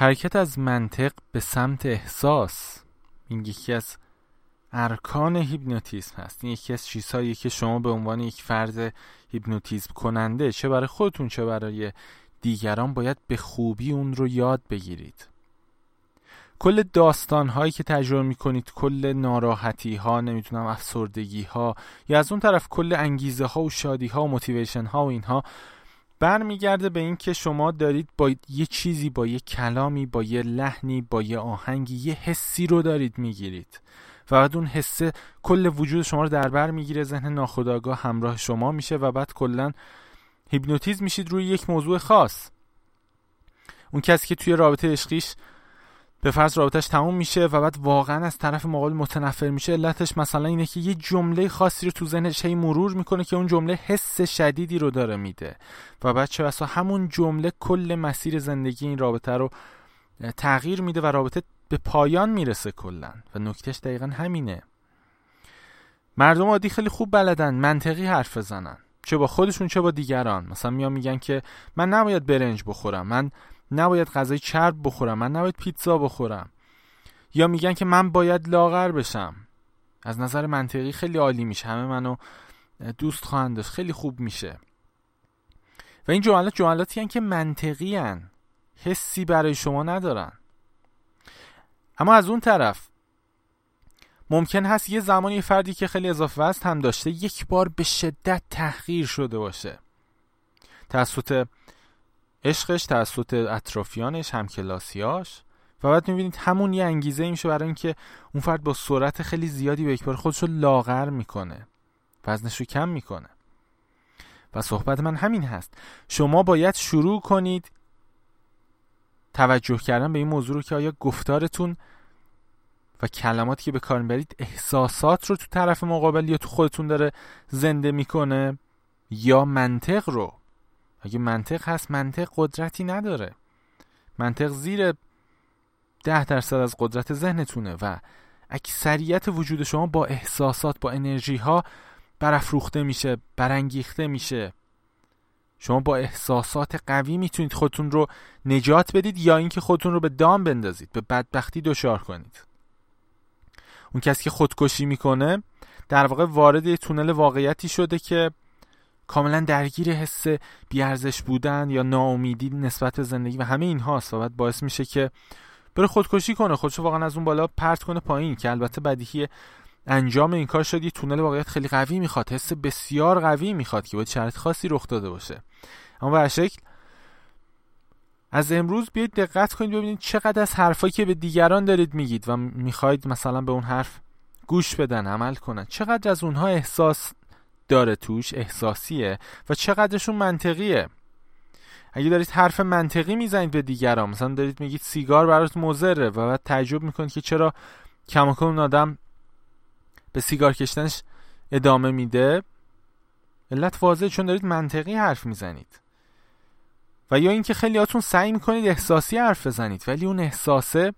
حرکت از منطق به سمت احساس. این یکی از ارکان هیپنوتیزم هست. این یکی از چیزهایی که شما به عنوان یک فرد هیپنوتیزم کننده چه برای خودتون چه برای دیگران باید به خوبی اون رو یاد بگیرید. کل داستان هایی که تجربه می کنید کل ناراحتی ها نمی‌تونم افسردگی ها یا از اون طرف کل انگیزه ها و شادی ها و motivation ها و اینها برمیگرده به این که شما دارید با یه چیزی با یه کلامی با یه لحنی با یه آهنگی یه حسی رو دارید می‌گیرید. بعد اون حسه کل وجود شما رو در بر می‌گیره ذهن ناخودآگاه همراه شما میشه و بعد کلا هیپنوتیزم میشید روی یک موضوع خاص. اون کسی که توی رابطه عشقیش به فرض رابطش تموم میشه و بعد واقعا از طرف مقابل متنفر میشه علتش مثلا اینه که یه جمله خاصی رو تو ذهنش هی مرور می‌کنه که اون جمله حس شدیدی رو داره میده. و بعد چه بسا همون جمله کل مسیر زندگی این رابطه رو تغییر میده و رابطه به پایان می‌رسه کلا. و نکتهش دقیقا همینه. مردم عادی خیلی خوب بلدن منطقی حرف بزنن. چه با خودشون چه با دیگران. مثلا میان میگن که من نباید برنج بخورم من نباید غذای چرب بخورم من نباید پیتزا بخورم. یا میگن که من باید لاغر بشم. از نظر منطقی خیلی عالی میشه. همه منو دوست خواهند داشت. خیلی خوب میشه. و این جملات جملاتی هن که منطقی هن. حسی برای شما ندارن. اما از اون طرف ممکن هست یه زمانی فردی که خیلی اضافه وزن هم داشته یک بار به شدت تحقیر شده باشه. توسط عشقش توسط اطرافیانش همکلاسیاش. و بعد می‌بینید همون یه انگیزه میشه برای اینکه اون فرد با سرعت خیلی زیادی به یک بار خودش رو لاغر می‌کنه. وزنش رو کم می‌کنه. و صحبت من همین هست. شما باید شروع کنید توجه کردن به این موضوع رو که آیا گفتارتون و کلماتی که به کار می‌برید احساسات رو تو طرف مقابل یا تو خودتون داره زنده می‌کنه یا منطق رو. اگه منطق هست منطق قدرتی نداره. منطق زیر ده درصد از قدرت ذهنتونه و اکثریت وجود شما با احساسات با انرژی ها برافروخته میشه برانگیخته میشه. شما با احساسات قوی می‌تونید خودتون رو نجات بدید یا اینکه خودتون رو به دام بندازید به بدبختی دچار کنید. اون کسی که خودکشی می‌کنه در واقع وارد یه تونل واقعیتی شده که کاملا درگیر حس بیارزش بودن یا ناامیدی نسبت به زندگی و همه این هاست و بعد باعث میشه که بره خودکشی کنه خودشو واقعا از اون بالا پرت کنه پایین که البته بدیهی انجام این کار شد. یه تونل واقعیت خیلی قوی می‌خواد حس بسیار قوی می‌خواد که باید شرط خاصی رخ داده باشه. اما به شکل از امروز بیاید دقت کنید ببینید چقدر از حرفایی که به دیگران دارید میگید و می‌خواید مثلا به اون حرف گوش بدن عمل کنن. چقدر از اونها احساس داره توش احساسیه و چقدرشون منطقیه. اگه دارید حرف منطقی می‌زنید به دیگران مثلا دارید میگید سیگار برات مضره و بعد تعجب می‌کنید که چرا کماکان اون آدم به سیگار کشتنش ادامه میده. علت واضحه چون دارید منطقی حرف می‌زنید. و یا اینکه خیلی هاتون سعی می‌کنید احساسی حرف بزنید ولی اون احساسه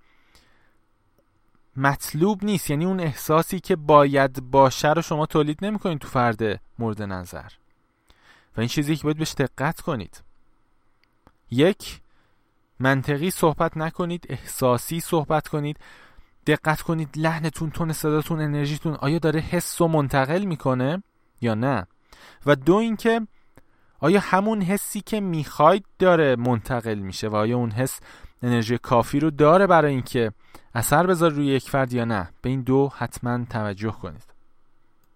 مطلوب نیست. یعنی اون احساسی که باید باشه رو شما تولید نمی‌کنید تو فرد مورد نظر. و این چیزی که باید بهش دقت کنید. یک منطقی صحبت نکنید احساسی صحبت کنید. دقت کنید لحنتون تون صداتون انرژیتون آیا داره حس و منتقل می‌کنه یا نه؟ و دو اینکه آیا همون حسی که می‌خواید داره منتقل میشه و آیا اون حس انرژی کافی رو داره برای اینکه اثر بذاره روی یک فرد یا نه؟ به این دو حتما توجه کنید.